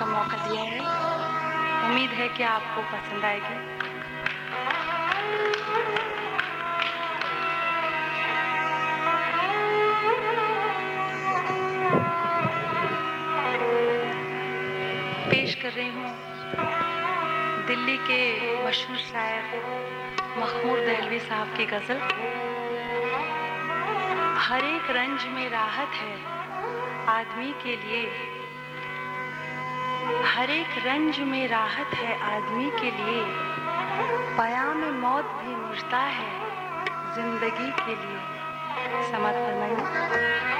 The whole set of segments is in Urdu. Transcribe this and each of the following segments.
کا موقع دیا ہے۔ امید ہے کہ آپ کو پسند آئے گی۔ پیش کر رہی ہوں دلی کے مشہور شاعر مخمور دہلوی صاحب کی غزل۔ ہر ایک رنج میں راحت ہے، آدمی کے لیے ہر ایک رنج میں راحت ہے آدمی کے لیے۔ پیام موت بھی مجھتا ہے زندگی کے لیے۔ سمت فرمائیے۔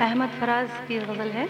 احمد فراز کی غزل ہے۔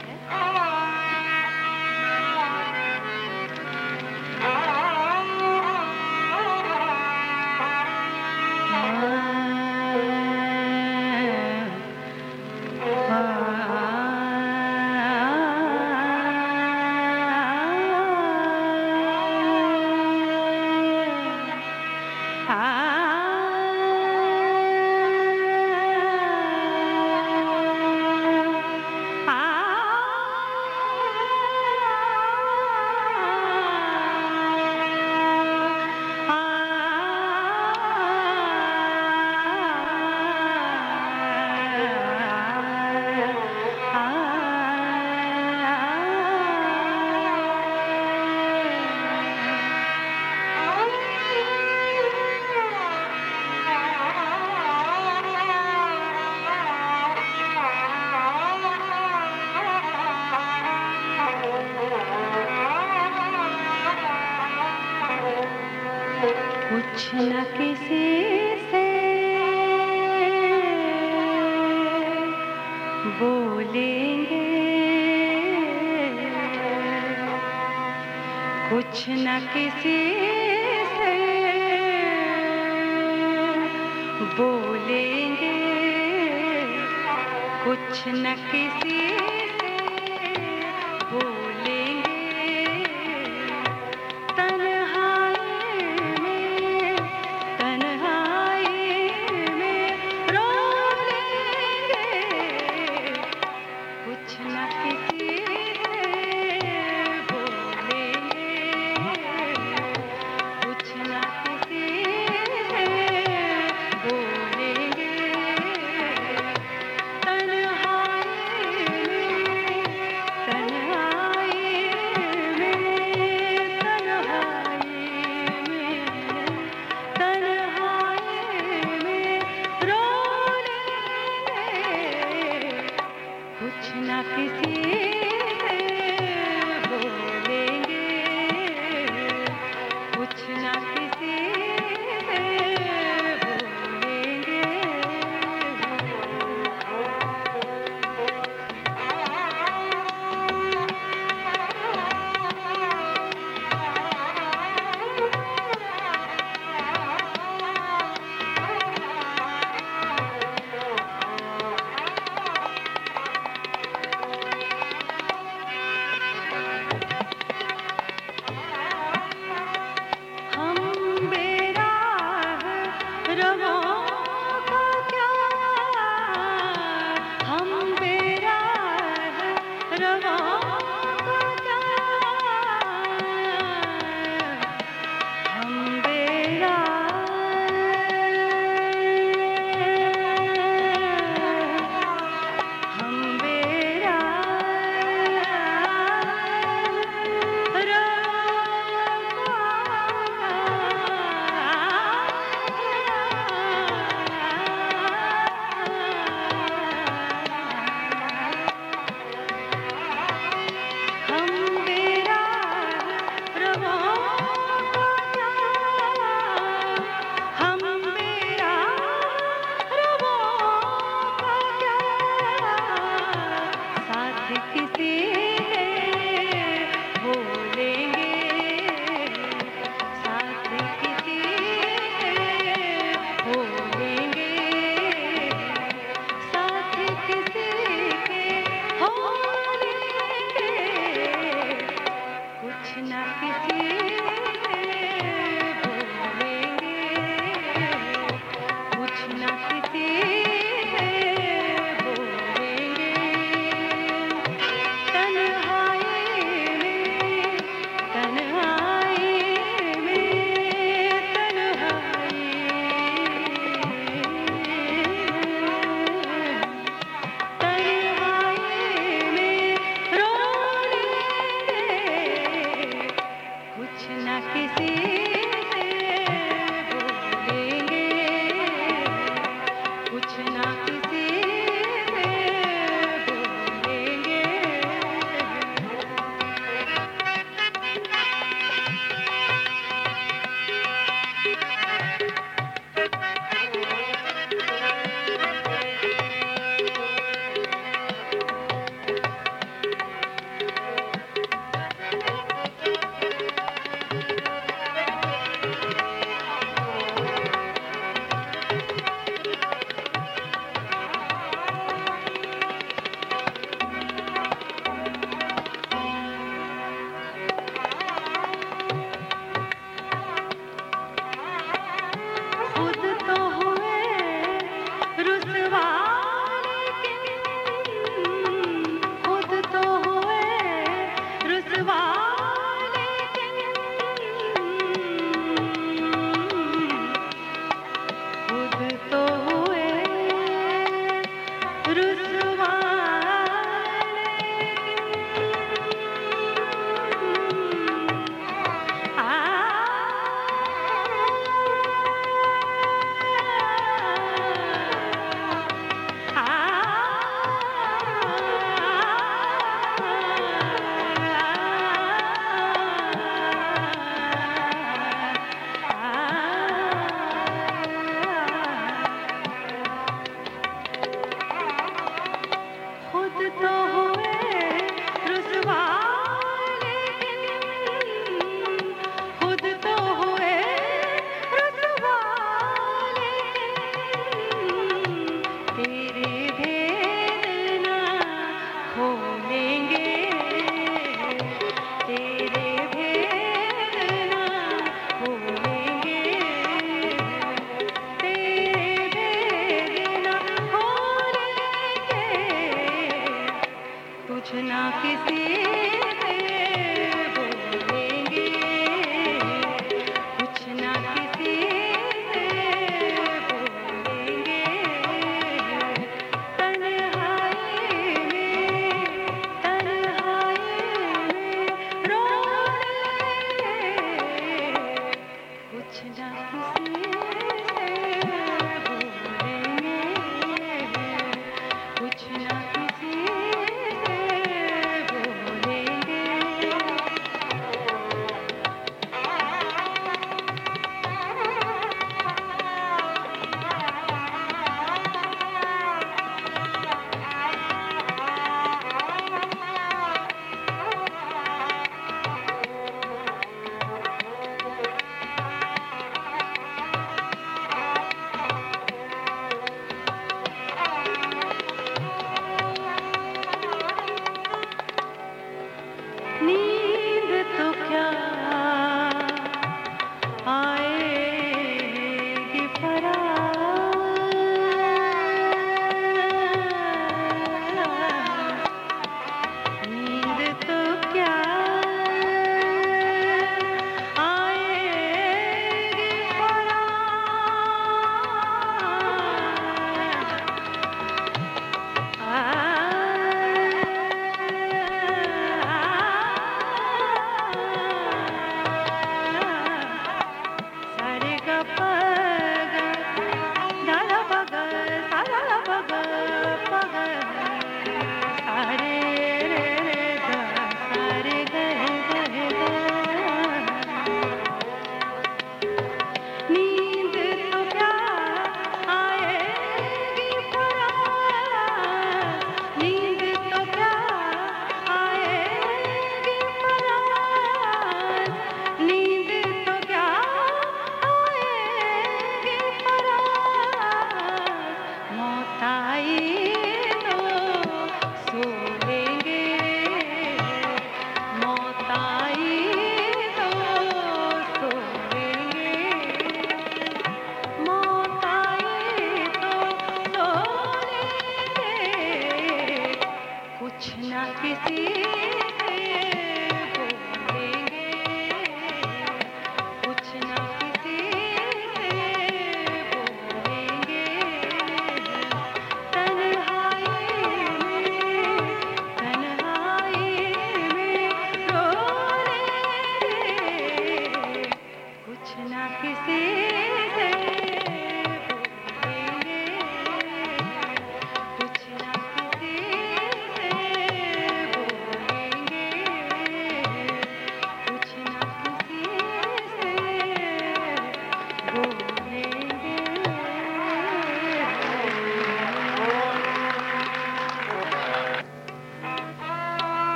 کچھ نہ کسی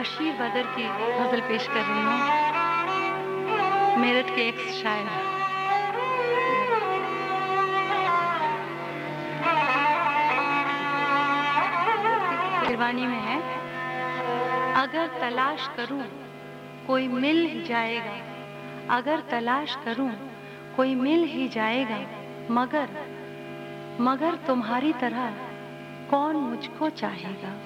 بشیر بدر کی غزل پیش کر رہی ہوں۔ میرٹھ کے ایک شاعر۔ شیروانی میں ہے۔ اگر تلاش کروں، کوئی مل ہی جائے گا۔ اگر تلاش کروں، کوئی مل ہی جائے گا۔ مگر مگر تمہاری طرح کون مجھ کو چاہے گا؟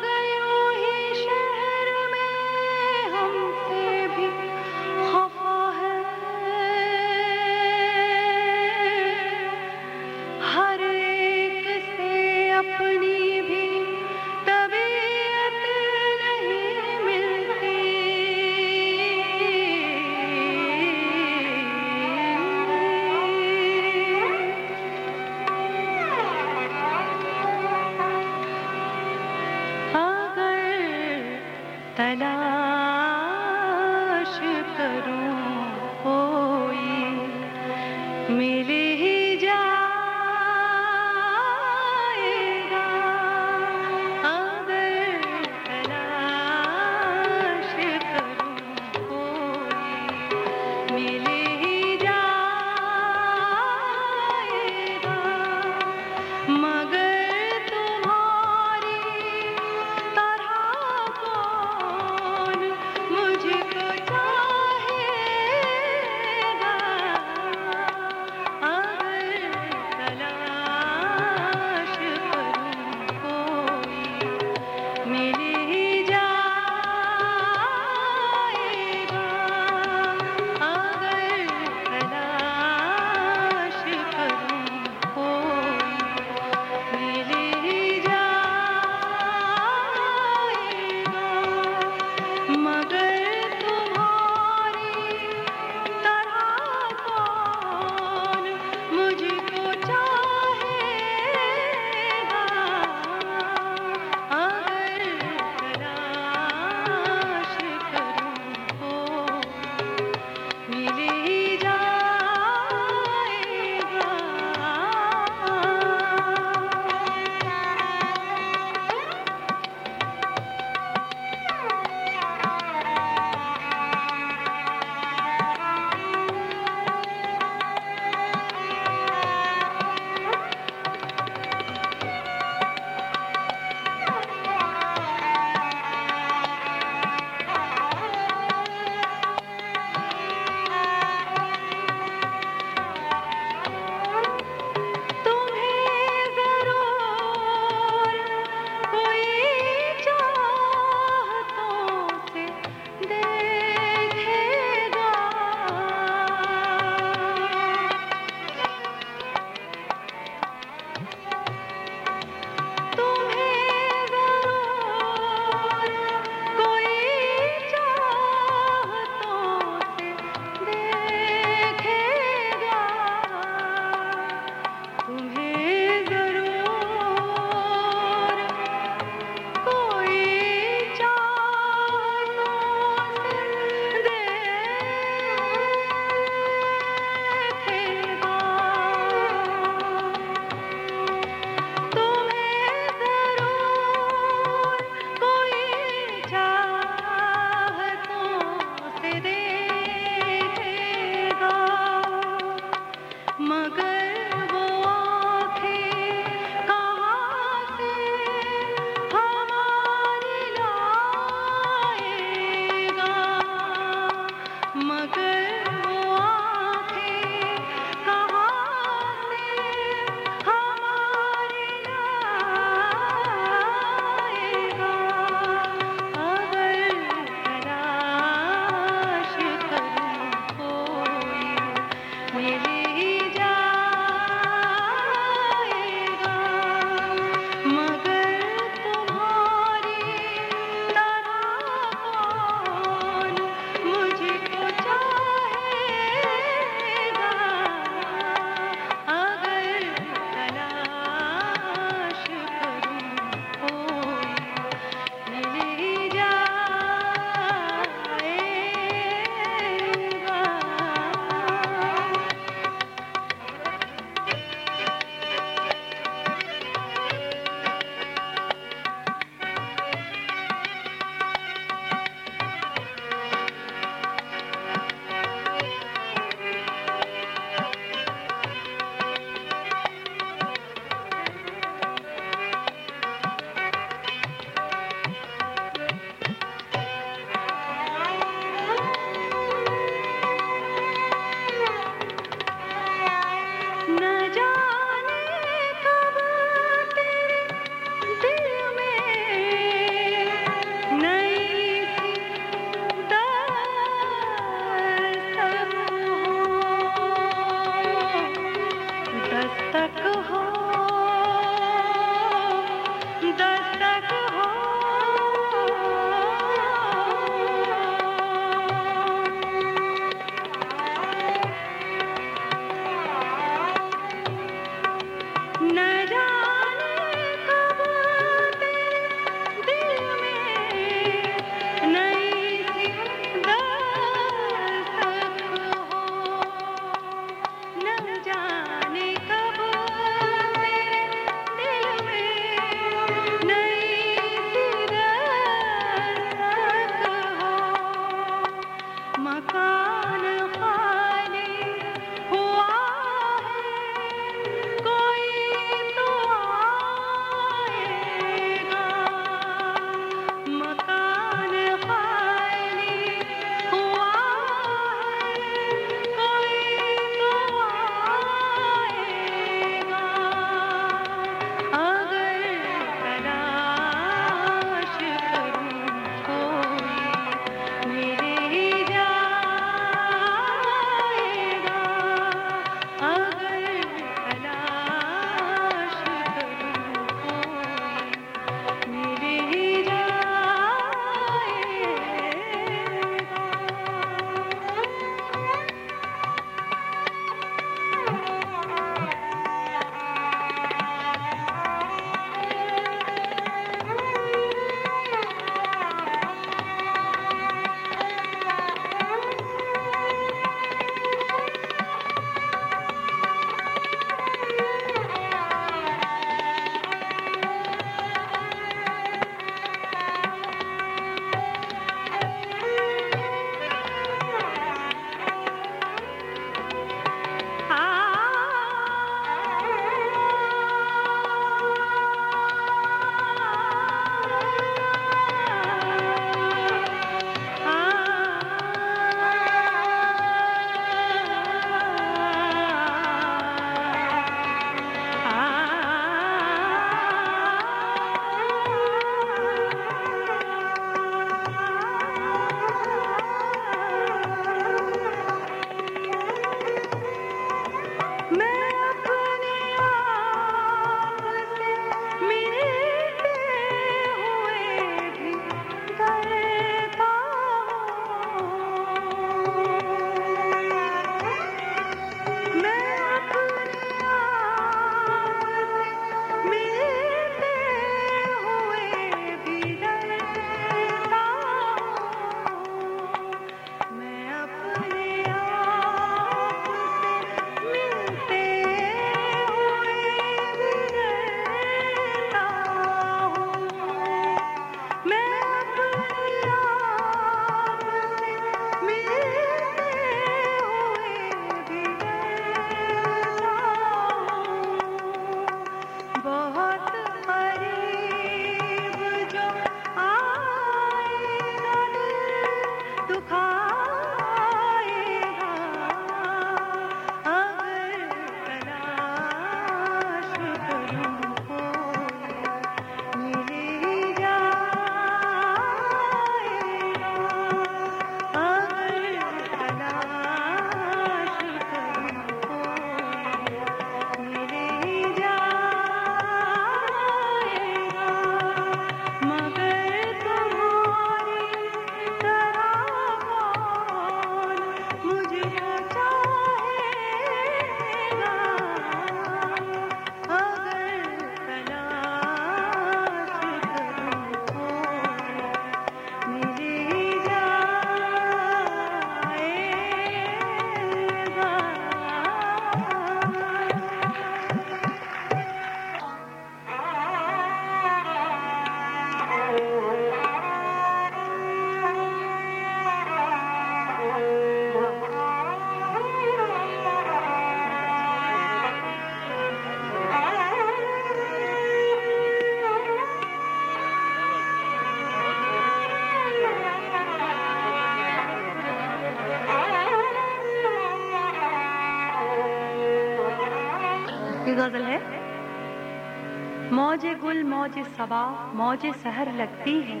موج موج سہر لگتی ہے۔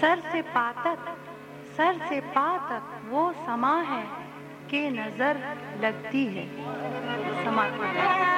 سر سے پاتک سر سے پاتک وہ سما ہے کہ نظر لگتی ہے۔ سما۔